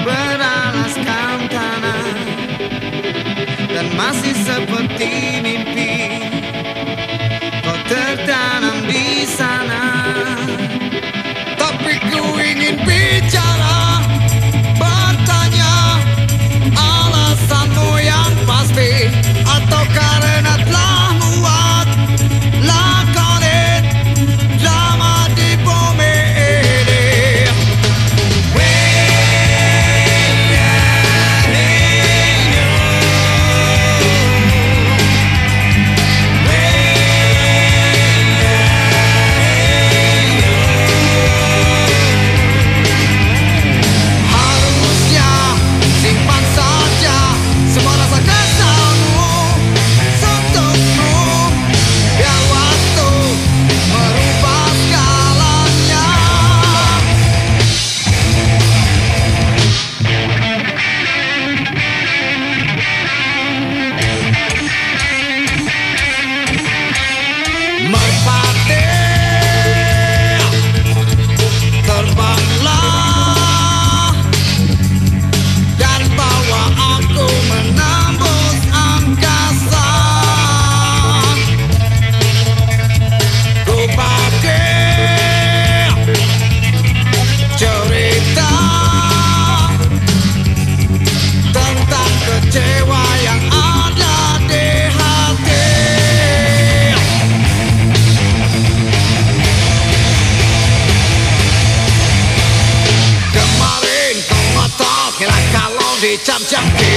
Beralaskan tanah Dan masih seperti jump, jump.